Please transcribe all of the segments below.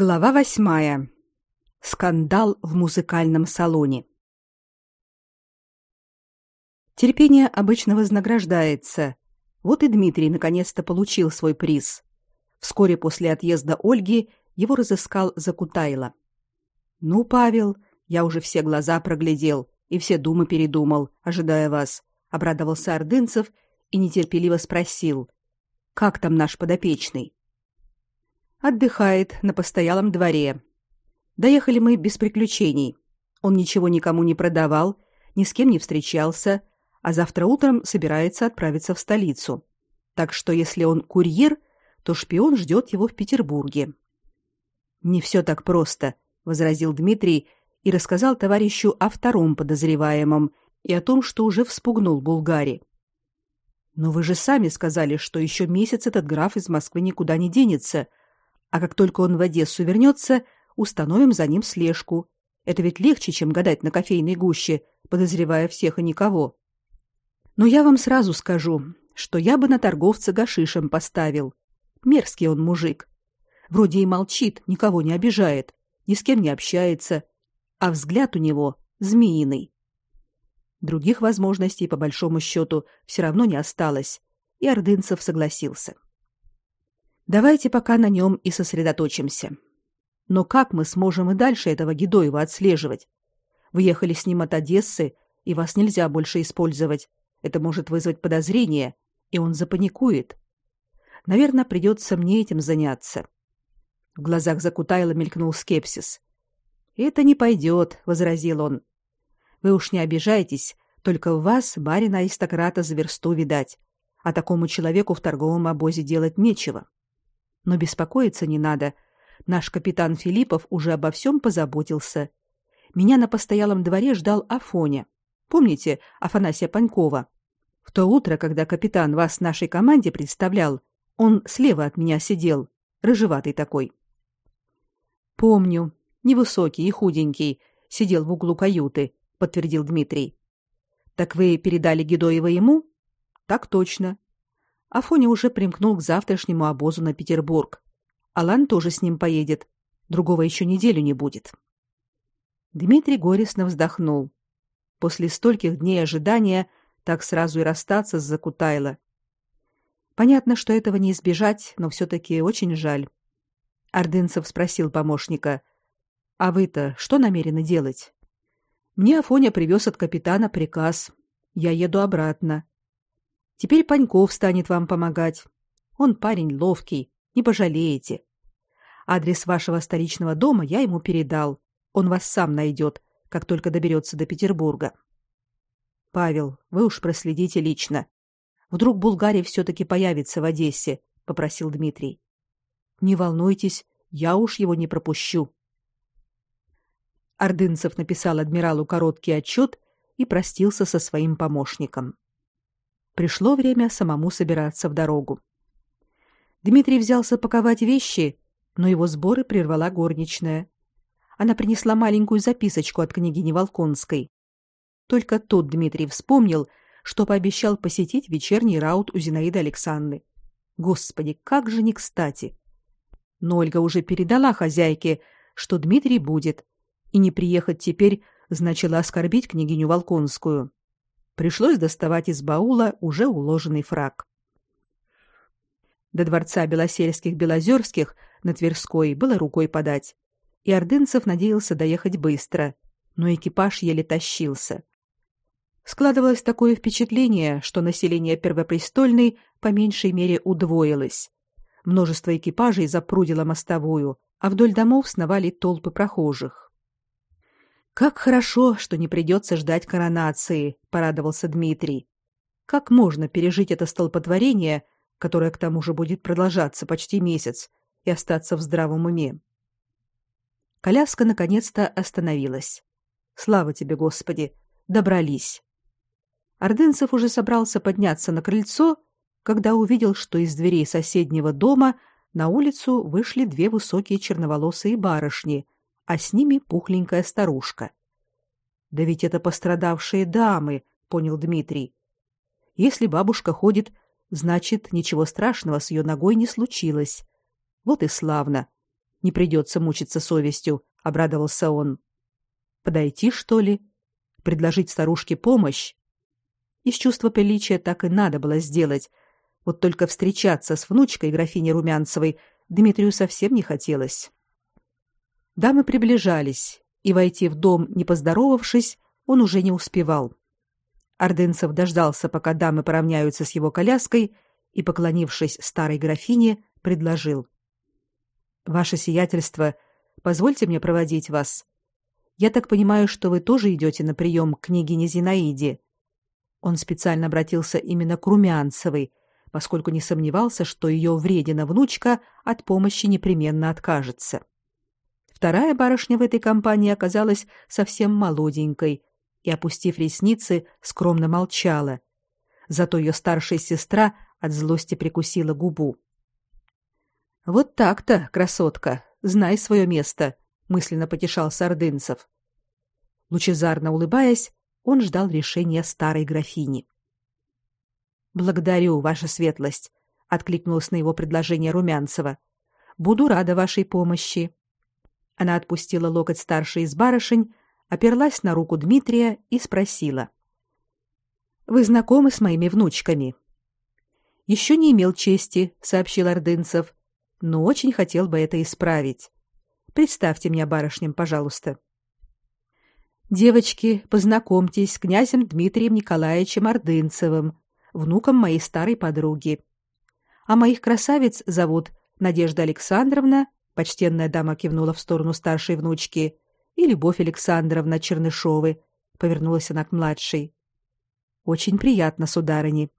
Глава восьмая. Скандал в музыкальном салоне. Терпение обычно вознаграждается. Вот и Дмитрий наконец-то получил свой приз. Вскоре после отъезда Ольги его разыскал Закутайло. Ну, Павел, я уже все глаза проглядел и все думы передумал, ожидая вас, обрадовался Ордынцев и нетерпеливо спросил: "Как там наш подопечный?" Отдыхает на постоялом дворе. Доехали мы без приключений. Он ничего никому не продавал, ни с кем не встречался, а завтра утром собирается отправиться в столицу. Так что если он курьер, то шпион ждет его в Петербурге. Не все так просто, возразил Дмитрий и рассказал товарищу о втором подозреваемом и о том, что уже вспугнул Булгари. Но вы же сами сказали, что еще месяц этот граф из Москвы никуда не денется, а как только он в Одессу вернется, установим за ним слежку. Это ведь легче, чем гадать на кофейной гуще, подозревая всех и никого. Но я вам сразу скажу, что я бы на торговца гашишем поставил. Мерзкий он мужик. Вроде и молчит, никого не обижает, ни с кем не общается, а взгляд у него змеиный. Других возможностей по большому счету все равно не осталось, и Ордынцев согласился. Давайте пока на нем и сосредоточимся. Но как мы сможем и дальше этого Гедоева отслеживать? Вы ехали с ним от Одессы, и вас нельзя больше использовать. Это может вызвать подозрение, и он запаникует. Наверное, придется мне этим заняться. В глазах Закутайла мелькнул скепсис. Это не пойдет, возразил он. Вы уж не обижайтесь, только у вас барина аристократа за версту видать, а такому человеку в торговом обозе делать нечего. Но беспокоиться не надо. Наш капитан Филиппов уже обо всем позаботился. Меня на постоялом дворе ждал Афоня. Помните Афанасия Панькова? В то утро, когда капитан вас нашей команде представлял, он слева от меня сидел, рыжеватый такой. Помню, невысокий и худенький, сидел в углу каюты, подтвердил Дмитрий. Так вы передали Гедоева ему? Так точно. Афоня уже примкнул к завтрашнему обозу на Петербург. Алан тоже с ним поедет. Другого еще неделю не будет. Дмитрий горестно вздохнул. После стольких дней ожидания так сразу и расстаться с Закутайло. Понятно, что этого не избежать, но все таки очень жаль. Ордынцев спросил помощника: "А вы-то что намерены делать?" "Мне Афоня привез от капитана приказ. Я еду обратно. Теперь Паньков станет вам помогать. Он парень ловкий, не пожалеете. Адрес вашего столичного дома я ему передал. Он вас сам найдет, как только доберется до Петербурга. Павел, вы уж проследите лично. Вдруг Булгарий все таки появится в Одессе, попросил Дмитрий. Не волнуйтесь, я уж его не пропущу. Ордынцев написал адмиралу короткий отчет и простился со своим помощником. Пришло время самому собираться в дорогу. Дмитрий взялся паковать вещи, но его сборы прервала горничная. Она принесла маленькую записочку от княгини Волконской. Только тут Дмитрий вспомнил, что пообещал посетить вечерний раут у Зинаиды Александры. Господи, как же не кстати. Но Ольга уже передала хозяйке, что Дмитрий будет, и не приехать теперь значило оскорбить княгиню Волконскую. Пришлось доставать из баула уже уложенный фраг. До дворца Белосельских-Белозерских на Тверской было рукой подать, и Ордынцев надеялся доехать быстро, но экипаж еле тащился. Складывалось такое впечатление, что население Первопрестольной по меньшей мере удвоилось. Множество экипажей запрудило мостовую, а вдоль домов сновали толпы прохожих. Как хорошо, что не придется ждать коронации, порадовался Дмитрий. Как можно пережить это столпотворение, которое к тому же будет продолжаться почти месяц, и остаться в здравом уме? Коляска наконец-то остановилась. Слава тебе, Господи, добрались. Ордынцев уже собрался подняться на крыльцо, когда увидел, что из дверей соседнего дома на улицу вышли две высокие черноволосые барышни — а с ними пухленькая старушка. Да ведь это пострадавшие дамы, понял Дмитрий. Если бабушка ходит, значит, ничего страшного с ее ногой не случилось. Вот и славно. Не придется мучиться совестью, обрадовался он. Подойти, что ли? Предложить старушке помощь? Из чувства приличия так и надо было сделать. Вот только встречаться с внучкой графини Румянцевой Дмитрию совсем не хотелось. Дамы приближались, и войти в дом, не поздоровавшись, он уже не успевал. Ордынцев дождался, пока дамы поравняются с его коляской, и, поклонившись старой графине, предложил: "Ваше сиятельство, позвольте мне проводить вас. Я так понимаю, что вы тоже идете на прием к княгине Зинаиде". Он специально обратился именно к Румянцевой, поскольку не сомневался, что ее вредина внучка от помощи непременно откажется. Вторая барышня в этой компании оказалась совсем молоденькой, и, опустив ресницы, скромно молчала. Зато ее старшая сестра от злости прикусила губу. Вот так-то, красотка, знай свое место, мысленно потешался Ордынцев. Лучезарно улыбаясь, он ждал решения старой графини. Благодарю, ваша светлость, откликнулась на его предложение Румянцева. Буду рада вашей помощи. Она отпустила локоть старшей из барышень оперлась на руку Дмитрия и спросила: Вы знакомы с моими внучками? Еще не имел чести, сообщил Ордынцев, но очень хотел бы это исправить. Представьте меня барышням, пожалуйста. Девочки, познакомьтесь с князем Дмитрием Николаевичем Ордынцевым, внуком моей старой подруги. А моих красавиц зовут Надежда Александровна, почтенная дама кивнула в сторону старшей внучки, и Любовь Александровна Чернышовы, повернулась она к младшей. Очень приятно, сударыни.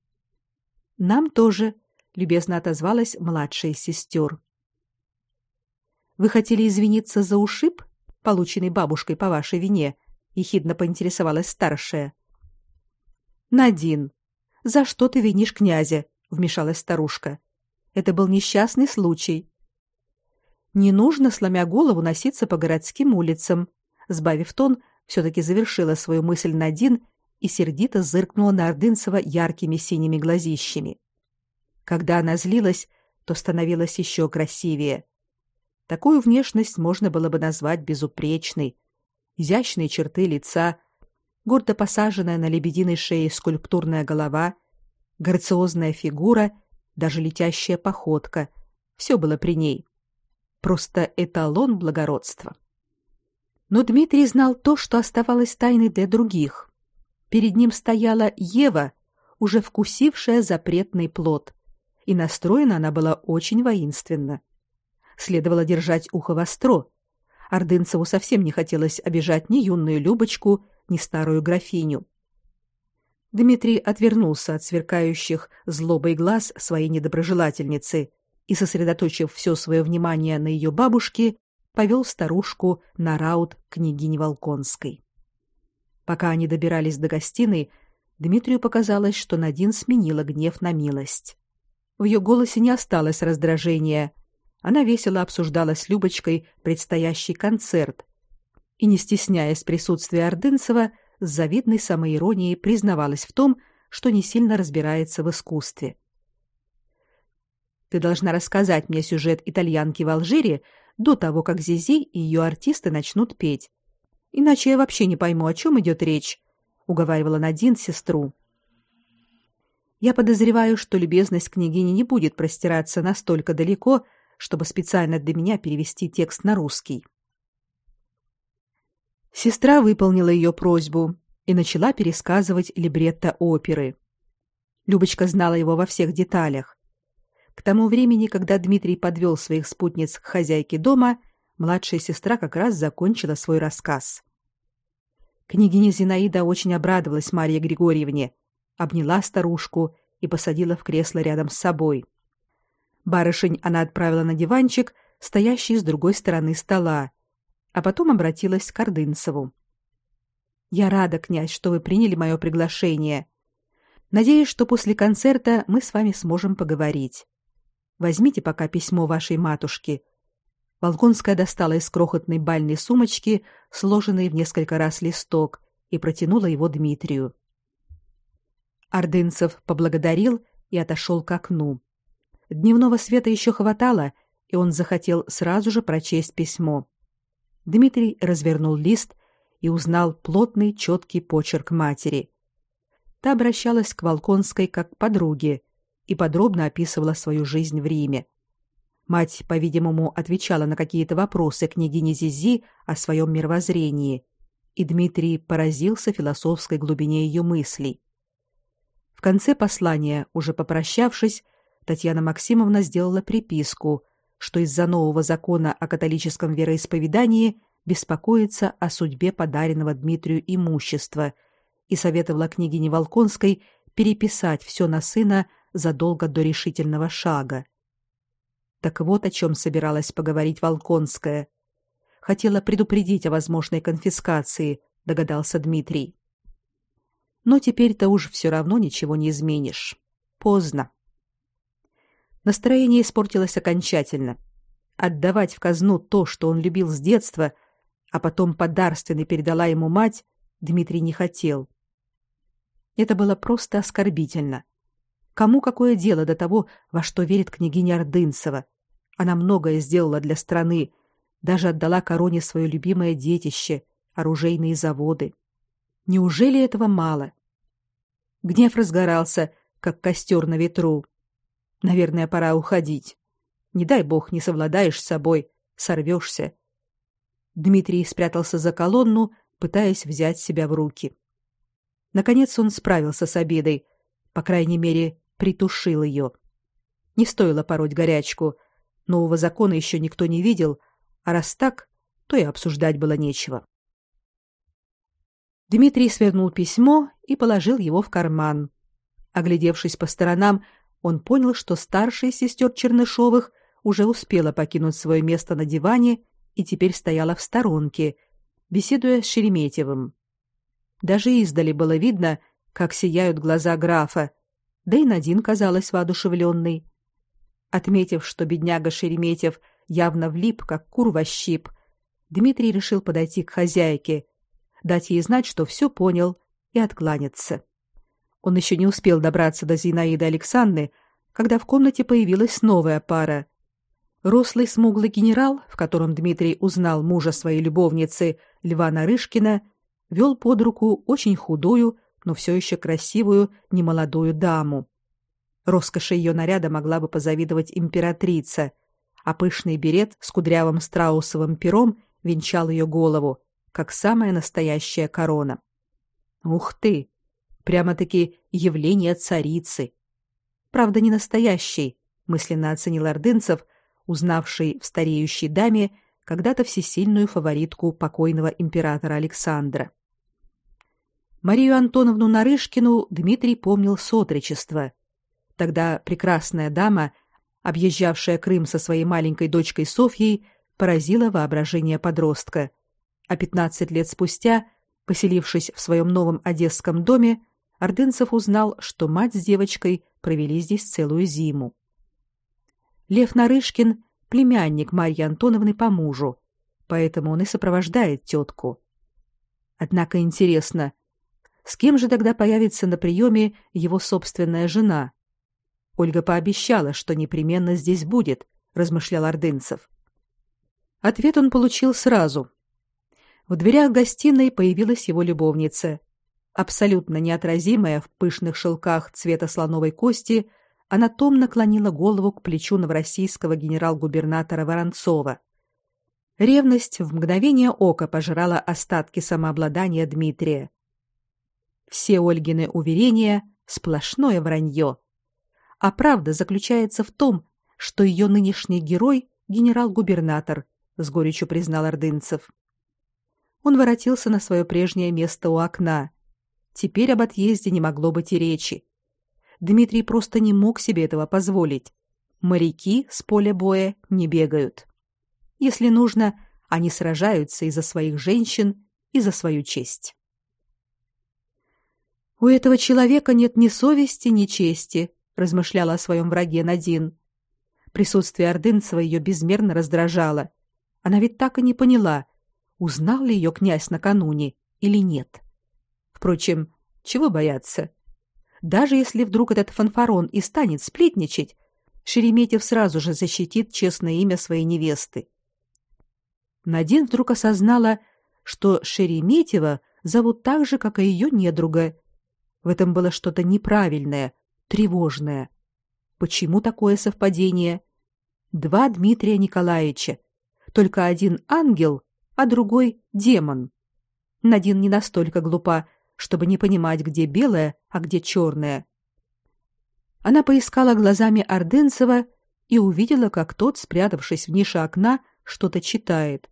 Нам тоже, любезно отозвалась младшая из сестер. Вы хотели извиниться за ушиб, полученный бабушкой по вашей вине, ехидно поинтересовалась старшая. Надин, за что ты винишь князя? вмешалась старушка. Это был несчастный случай. Не нужно, сломя голову, носиться по городским улицам. Сбавив тон, все-таки завершила свою мысль Надин и сердито зыркнула на Ордынцева яркими синими глазищами. Когда она злилась, то становилась еще красивее. Такую внешность можно было бы назвать безупречной. Изящные черты лица, гордо посаженная на лебединой шее скульптурная голова, грациозная фигура, даже летящая походка — все было при ней просто эталон благородства. Но Дмитрий знал то, что оставалось тайной для других. Перед ним стояла Ева, уже вкусившая запретный плод, и настроена она была очень воинственно. Следовало держать ухо востро. Ордынцеву совсем не хотелось обижать ни юную Любочку, ни старую графиню. Дмитрий отвернулся от сверкающих злобой глаз своей недоброжелательницы и, сосредоточив все свое внимание на ее бабушке, повел старушку на раут княгини Волконской. Пока они добирались до гостиной, Дмитрию показалось, что Надин сменила гнев на милость. В ее голосе не осталось раздражения. Она весело обсуждала с Любочкой предстоящий концерт и, не стесняясь присутствия Ордынцева, с завидной самоиронией признавалась в том, что не сильно разбирается в искусстве. Ты должна рассказать мне сюжет итальянки в Алжире до того, как Зизи и ее артисты начнут петь. Иначе я вообще не пойму, о чем идет речь, уговаривала Надин сестру. Я подозреваю, что любезность княгини не будет простираться настолько далеко, чтобы специально для меня перевести текст на русский. Сестра выполнила ее просьбу и начала пересказывать либретто оперы. Любочка знала его во всех деталях, к тому времени, когда Дмитрий подвел своих спутниц к хозяйке дома, младшая сестра как раз закончила свой рассказ. Княгиня Зинаида очень обрадовалась Марье Григорьевне, обняла старушку и посадила в кресло рядом с собой. Барышень она отправила на диванчик, стоящий с другой стороны стола, а потом обратилась к Ордынцеву. «Я рада, князь, что вы приняли мое приглашение. Надеюсь, что после концерта мы с вами сможем поговорить. Возьмите пока письмо вашей матушки. Волконская достала из крохотной бальной сумочки сложенный в несколько раз листок и протянула его Дмитрию. Ордынцев поблагодарил и отошел к окну. Дневного света еще хватало, и он захотел сразу же прочесть письмо. Дмитрий развернул лист и узнал плотный, четкий почерк матери. Та обращалась к Волконской как к подруге и подробно описывала свою жизнь в Риме. Мать, по-видимому, отвечала на какие-то вопросы княгине Зизи о своем мировоззрении, и Дмитрий поразился философской глубине ее мыслей. В конце послания, уже попрощавшись, Татьяна Максимовна сделала приписку, что из-за нового закона о католическом вероисповедании беспокоится о судьбе подаренного Дмитрию имущества и советовала княгине Волконской переписать все на сына задолго до решительного шага. Так вот о чем собиралась поговорить Волконская. Хотела предупредить о возможной конфискации, догадался Дмитрий. Но теперь-то уж все равно ничего не изменишь. Поздно. Настроение испортилось окончательно. Отдавать в казну то, что он любил с детства, а потом подарственно передала ему мать, Дмитрий не хотел. Это было просто оскорбительно. Кому какое дело до того, во что верит княгиня Ордынцева? Она многое сделала для страны, даже отдала короне свое любимое детище, оружейные заводы. Неужели этого мало? Гнев разгорался, как костер на ветру. Наверное, пора уходить. Не дай бог не совладаешь с собой, сорвешься. Дмитрий спрятался за колонну, пытаясь взять себя в руки. Наконец он справился с обидой, по крайней мере, притушил ее. Не стоило пороть горячку. Нового закона еще никто не видел, а раз так, то и обсуждать было нечего. Дмитрий свернул письмо и положил его в карман. Оглядевшись по сторонам, он понял, что старшая сестер Чернышовых уже успела покинуть свое место на диване и теперь стояла в сторонке, беседуя с Шереметьевым. Даже издали было видно, как сияют глаза графа, да и Надин казалась воодушевленной. Отметив, что бедняга Шереметьев явно влип, как кур во щип, Дмитрий решил подойти к хозяйке, дать ей знать, что все понял, и откланяться. Он еще не успел добраться до Зинаиды Александры, когда в комнате появилась новая пара. Рослый смуглый генерал, в котором Дмитрий узнал мужа своей любовницы Льва Нарышкина, вел под руку очень худую, но все еще красивую немолодую даму. Роскоши ее наряда могла бы позавидовать императрица, а пышный берет с кудрявым страусовым пером венчал ее голову, как самая настоящая корона. Ух ты! Прямо-таки явление царицы. Правда, не настоящей, мысленно оценил Ордынцев, узнавший в стареющей даме когда-то всесильную фаворитку покойного императора Александра. Марию Антоновну Нарышкину Дмитрий помнил с отрочества. Тогда прекрасная дама, объезжавшая Крым со своей маленькой дочкой Софьей, поразила воображение подростка. А 15 лет спустя, поселившись в своем новом одесском доме, Ордынцев узнал, что мать с девочкой провели здесь целую зиму. Лев Нарышкин – племянник Марьи Антоновны по мужу, поэтому он и сопровождает тетку. Однако интересно, с кем же тогда появится на приеме его собственная жена? Ольга пообещала, что непременно здесь будет, размышлял Ордынцев. Ответ он получил сразу. В дверях гостиной появилась его любовница, абсолютно неотразимая в пышных шелках цвета слоновой кости, она томно наклонила голову к плечу новороссийского генерал-губернатора Воронцова. Ревность в мгновение ока пожрала остатки самообладания Дмитрия. Все Ольгины уверения сплошное вранье. А правда заключается в том, что ее нынешний герой генерал-губернатор, с горечью признал Ордынцев. Он воротился на свое прежнее место у окна. Теперь об отъезде не могло быть и речи. Дмитрий просто не мог себе этого позволить. Моряки с поля боя не бегают. Если нужно, они сражаются и за своих женщин, и за свою честь. У этого человека нет ни совести, ни чести, размышляла о своем враге Надин. Присутствие Ордынцева ее безмерно раздражало. Она ведь так и не поняла, узнал ли ее князь накануне или нет. Впрочем, чего бояться? Даже если вдруг этот фанфарон и станет сплетничать, Шереметьев сразу же защитит честное имя своей невесты. Надин вдруг осознала, что Шереметьева зовут так же, как и ее недруга. В этом было что-то неправильное, тревожное. Почему такое совпадение? Два Дмитрия Николаевича. Только один ангел, а другой демон. Надин не настолько глупа, чтобы не понимать, где белое, а где черное. Она поискала глазами Орденцева и увидела, как тот, спрятавшись в нише окна, что-то читает.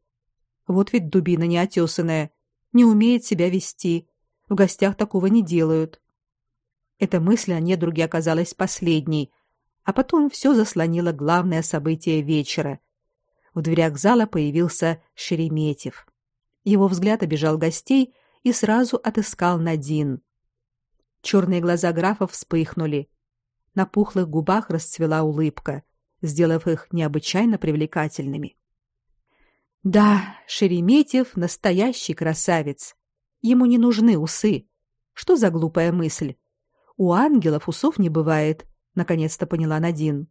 Вот ведь дубина неотесанная, не умеет себя вести. В гостях такого не делают. Эта мысль о недруге оказалась последней, а потом все заслонило главное событие вечера. В дверях зала появился Шереметьев. Его взгляд обежал гостей и сразу отыскал Надин. Черные глаза графа вспыхнули. На пухлых губах расцвела улыбка, сделав их необычайно привлекательными. Да, Шереметьев настоящий красавец. Ему не нужны усы. Что за глупая мысль? У ангелов усов не бывает, наконец-то поняла Надин.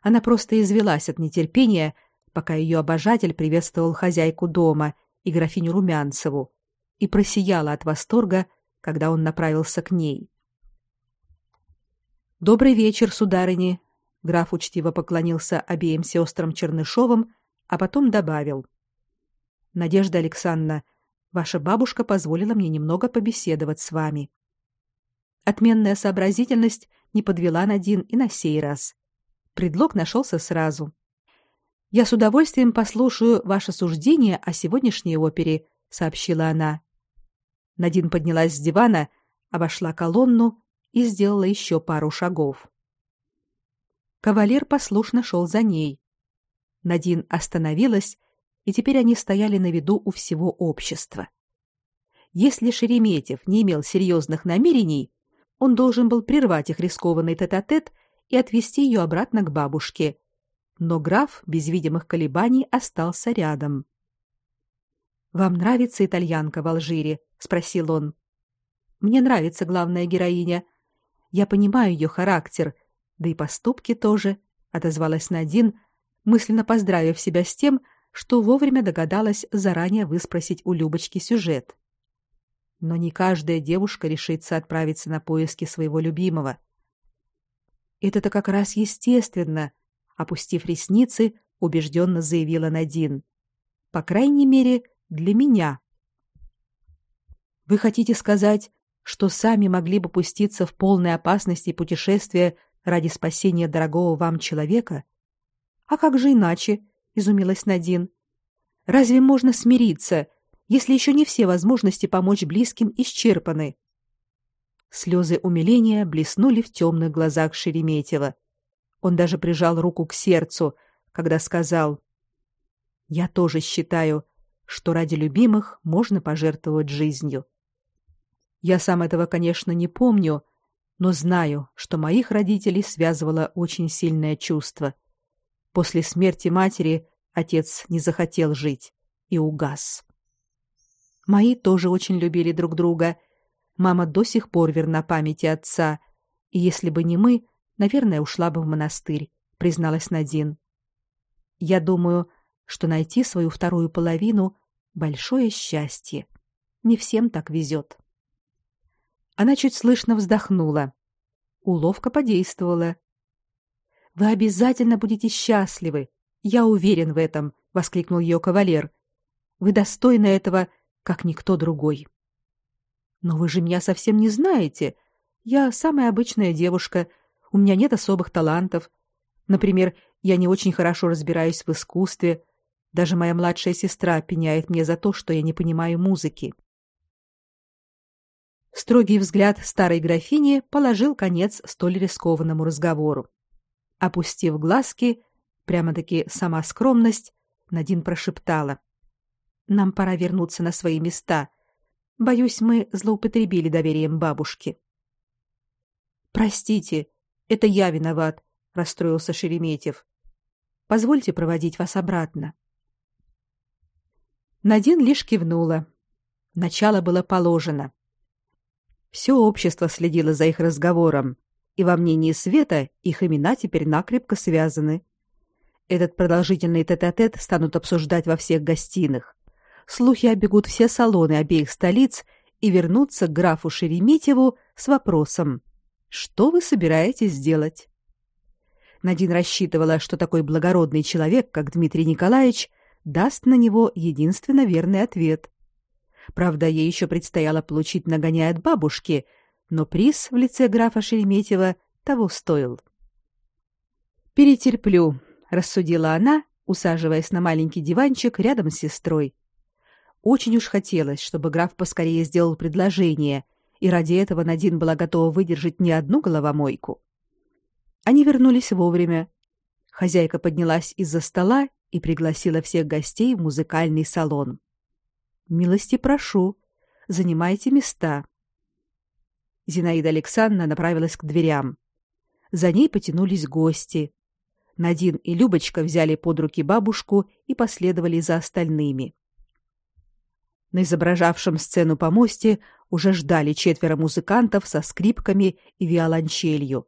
Она просто извелась от нетерпения, пока ее обожатель приветствовал хозяйку дома и графиню Румянцеву, и просияла от восторга, когда он направился к ней. Добрый вечер, сударыни, граф учтиво поклонился обеим сестрам Чернышовым, а потом добавил: Надежда Александровна, ваша бабушка позволила мне немного побеседовать с вами. Отменная сообразительность не подвела Надин и на сей раз. Предлог нашелся сразу. Я с удовольствием послушаю ваше суждение о сегодняшней опере, сообщила она. Надин поднялась с дивана, обошла колонну и сделала еще пару шагов. Кавалер послушно шел за ней. Надин остановилась, и теперь они стояли на виду у всего общества. Если Шереметьев не имел серьезных намерений, он должен был прервать их рискованный тет-а-тет и отвезти ее обратно к бабушке, но граф без видимых колебаний остался рядом. Вам нравится итальянка в Алжире? спросил он. Мне нравится главная героиня. Я понимаю ее характер, да и поступки тоже, отозвалась Надин, мысленно поздравив себя с тем, что вовремя догадалась заранее выспросить у Любочки сюжет. Но не каждая девушка решится отправиться на поиски своего любимого. Это-то как раз естественно, опустив ресницы, убежденно заявила Надин. По крайней мере, для меня. Вы хотите сказать, что сами могли бы пуститься в полной опасности путешествия ради спасения дорогого вам человека? А как же иначе? Изумилась Надин. Разве можно смириться, если еще не все возможности помочь близким исчерпаны? Слезы умиления блеснули в темных глазах Шереметьева. Он даже прижал руку к сердцу, когда сказал: "Я тоже считаю, что ради любимых можно пожертвовать жизнью. Я сам этого, конечно, не помню, но знаю, что моих родителей связывало очень сильное чувство. После смерти матери отец не захотел жить и угас. Мои тоже очень любили друг друга. Мама до сих пор верна памяти отца, и если бы не мы, наверное, ушла бы в монастырь, призналась Надин. Я думаю, что найти свою вторую половину большое счастье. Не всем так везет. Она чуть слышно вздохнула. Уловка подействовала. Вы обязательно будете счастливы, я уверен в этом, воскликнул ее кавалер. Вы достойны этого, как никто другой. Но вы же меня совсем не знаете. Я самая обычная девушка, у меня нет особых талантов. Например, я не очень хорошо разбираюсь в искусстве. Даже моя младшая сестра пеняет мне за то, что я не понимаю музыки. Строгий взгляд старой графини положил конец столь рискованному разговору. Опустив глазки, прямо-таки сама скромность, Надин прошептала: "Нам пора вернуться на свои места. Боюсь, мы злоупотребили доверием бабушки". "Простите, это я виноват", расстроился Шереметьев. "Позвольте проводить вас обратно". Надин лишь кивнула. Начало было положено. Все общество следило за их разговором, и во мнении Света их имена теперь накрепко связаны. Этот продолжительный тет-а-тет станут обсуждать во всех гостиных. Слухи обегут все салоны обеих столиц и вернутся к графу Шереметьеву с вопросом «Что вы собираетесь делать?». Надин рассчитывала, что такой благородный человек, как Дмитрий Николаевич, даст на него единственно верный ответ. Правда, ей еще предстояло получить нагоняй от бабушки, но приз в лице графа Шереметьева того стоил. «Перетерплю», — рассудила она, усаживаясь на маленький диванчик рядом с сестрой. Очень уж хотелось, чтобы граф поскорее сделал предложение, и ради этого Надин была готова выдержать не одну головомойку. Они вернулись вовремя. Хозяйка поднялась из-за стола и пригласила всех гостей в музыкальный салон. Милости прошу, занимайте места. Зинаида Александровна направилась к дверям. За ней потянулись гости. Надин и Любочка взяли под руки бабушку и последовали за остальными. На изображавшем сцену помосте уже ждали четверо музыкантов со скрипками и виолончелью.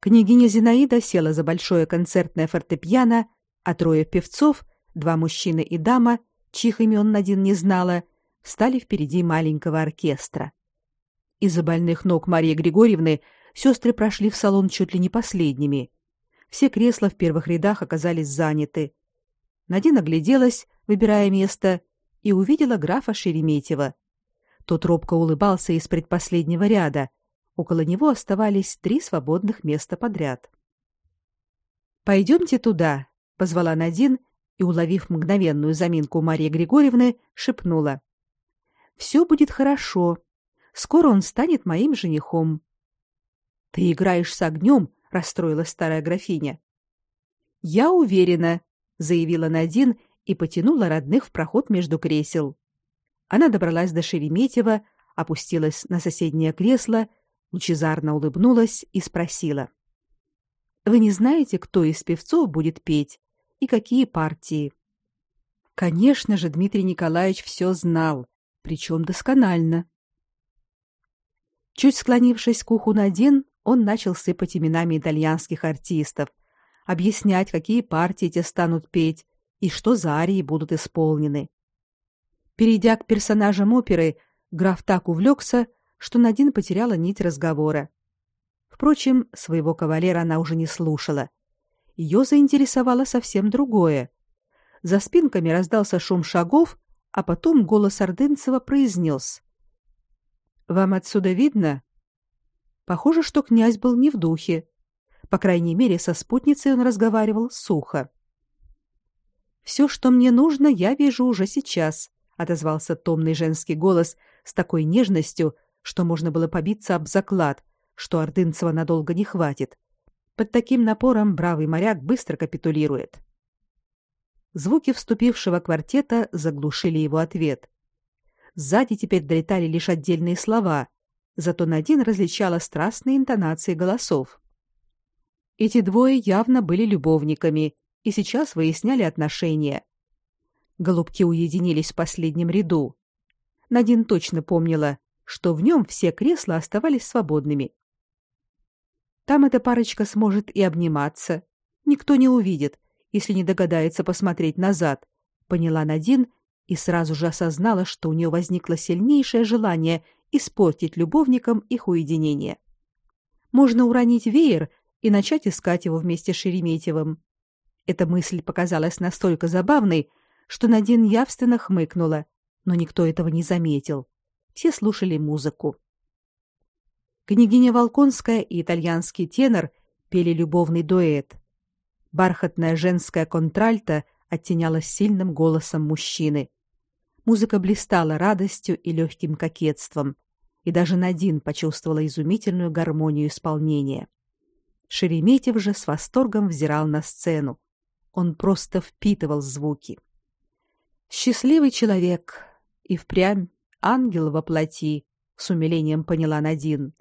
Княгиня Зинаида села за большое концертное фортепиано, а трое певцов, два мужчины и дама, чьих имен Надин не знала, встали впереди маленького оркестра. Из-за больных ног Марии Григорьевны сестры прошли в салон чуть ли не последними. Все кресла в первых рядах оказались заняты. Надин огляделась, выбирая место, и увидела графа Шереметьева. Тот робко улыбался из предпоследнего ряда. Около него оставались три свободных места подряд. Пойдемте туда, позвала Надин и, уловив мгновенную заминку Марии Григорьевны, шепнула: «Все будет хорошо. Скоро он станет моим женихом. Ты играешь с огнем, расстроилась старая графиня. Я уверена, заявила Надин и потянула родных в проход между кресел. Она добралась до Шереметьева, опустилась на соседнее кресло, лучезарно улыбнулась и спросила: Вы не знаете, кто из певцов будет петь и какие партии? Конечно же, Дмитрий Николаевич все знал, причем досконально. Чуть склонившись к уху Надин, он начал сыпать именами итальянских артистов, объяснять, какие партии те станут петь, и что за арии будут исполнены. Перейдя к персонажам оперы, граф так увлекся, что Надин потеряла нить разговора. Впрочем, своего кавалера она уже не слушала. Ее заинтересовало совсем другое. За спинками раздался шум шагов, а потом голос Ордынцева произнес. «Вам отсюда видно?» Похоже, что князь был не в духе. По крайней мере, со спутницей он разговаривал сухо. Все, что мне нужно, я вижу уже сейчас, отозвался томный женский голос с такой нежностью, что можно было побиться об заклад, что Ордынцева надолго не хватит. Под таким напором бравый моряк быстро капитулирует. Звуки вступившего квартета заглушили его ответ. Сзади теперь долетали лишь отдельные слова, зато Надин различала страстные интонации голосов. Эти двое явно были любовниками и сейчас выясняли отношения. Голубки уединились в последнем ряду. Надин точно помнила, что в нем все кресла оставались свободными. Там эта парочка сможет и обниматься. Никто не увидит, если не догадается посмотреть назад, поняла Надин и сразу же осознала, что у нее возникло сильнейшее желание испортить любовникам их уединение. Можно уронить веер и начать искать его вместе с Шереметьевым. Эта мысль показалась настолько забавной, что Надин явственно хмыкнула, но никто этого не заметил. Все слушали музыку. Княгиня Волконская и итальянский тенор пели любовный дуэт. Бархатная женская контральта оттенялась сильным голосом мужчины. Музыка блистала радостью и легким кокетством, и даже Надин почувствовала изумительную гармонию исполнения. Шереметьев же с восторгом взирал на сцену. Он просто впитывал звуки. Счастливый человек и впрямь ангел во плоти, с умилением поняла Надин.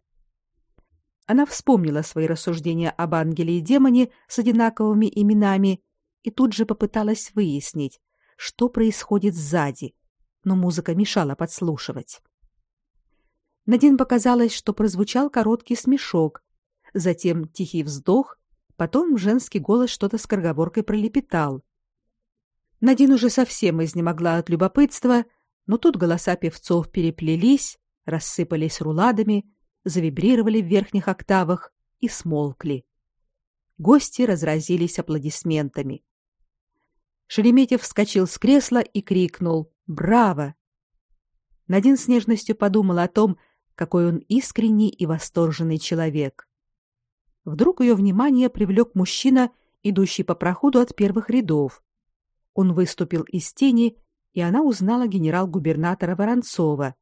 Она вспомнила свои рассуждения об ангеле и демоне с одинаковыми именами и тут же попыталась выяснить, что происходит сзади, но музыка мешала подслушивать. Надин показалось, что прозвучал короткий смешок, затем тихий вздох, потом женский голос что-то с скороговоркой пролепетал. Надин уже совсем изнемогла от любопытства, но тут голоса певцов переплелись, рассыпались руладами, завибрировали в верхних октавах и смолкли. Гости разразились аплодисментами. Шереметьев вскочил с кресла и крикнул: "Браво!" Надин с нежностью подумала о том, какой он искренний и восторженный человек. Вдруг ее внимание привлек мужчина, идущий по проходу от первых рядов. Он выступил из тени, и она узнала генерал-губернатора Воронцова.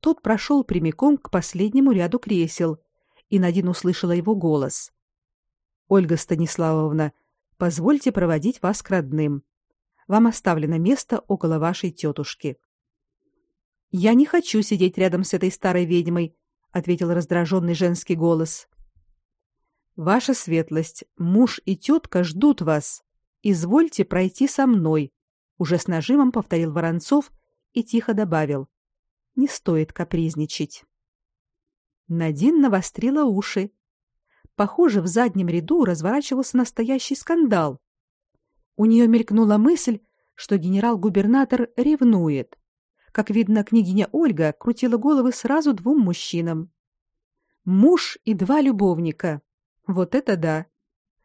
Тот прошел прямиком к последнему ряду кресел, и Надин услышала его голос. Ольга Станиславовна, позвольте проводить вас к родным. Вам оставлено место около вашей тетушки. Я не хочу сидеть рядом с этой старой ведьмой, ответил раздраженный женский голос. Ваша светлость, муж и тетка ждут вас. Извольте пройти со мной, уже с нажимом повторил Воронцов и тихо добавил: не стоит капризничать. Надин навострила уши. Похоже, в заднем ряду разворачивался настоящий скандал. У нее мелькнула мысль, что генерал-губернатор ревнует. Как видно, княгиня Ольга крутила головы сразу двум мужчинам. Муж и два любовника. Вот это да.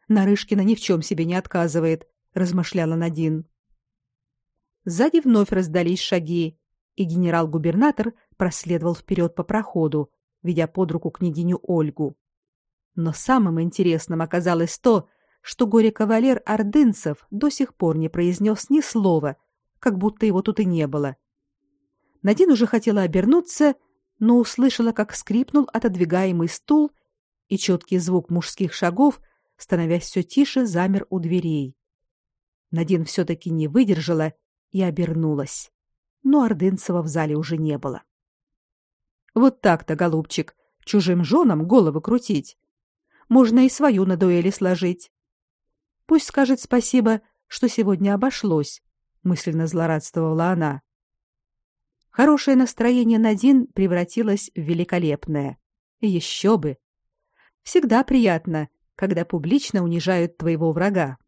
Нарышкина ни в чем себе не отказывает, размышляла Надин. Сзади вновь раздались шаги, и генерал-губернатор проследовал вперед по проходу, ведя под руку княгиню Ольгу. Но самым интересным оказалось то, что горе-кавалер Ордынцев до сих пор не произнес ни слова, как будто его тут и не было. Надин уже хотела обернуться, но услышала, как скрипнул отодвигаемый стул, и четкий звук мужских шагов, становясь все тише, замер у дверей. Надин все-таки не выдержала и обернулась но Ордынцева в зале уже не было. Вот так-то, голубчик, чужим женам головы крутить. Можно и свою на дуэли сложить. Пусть скажет спасибо, что сегодня обошлось, мысленно злорадствовала она. Хорошее настроение Надин превратилось в великолепное. И еще бы. Всегда приятно, когда публично унижают твоего врага.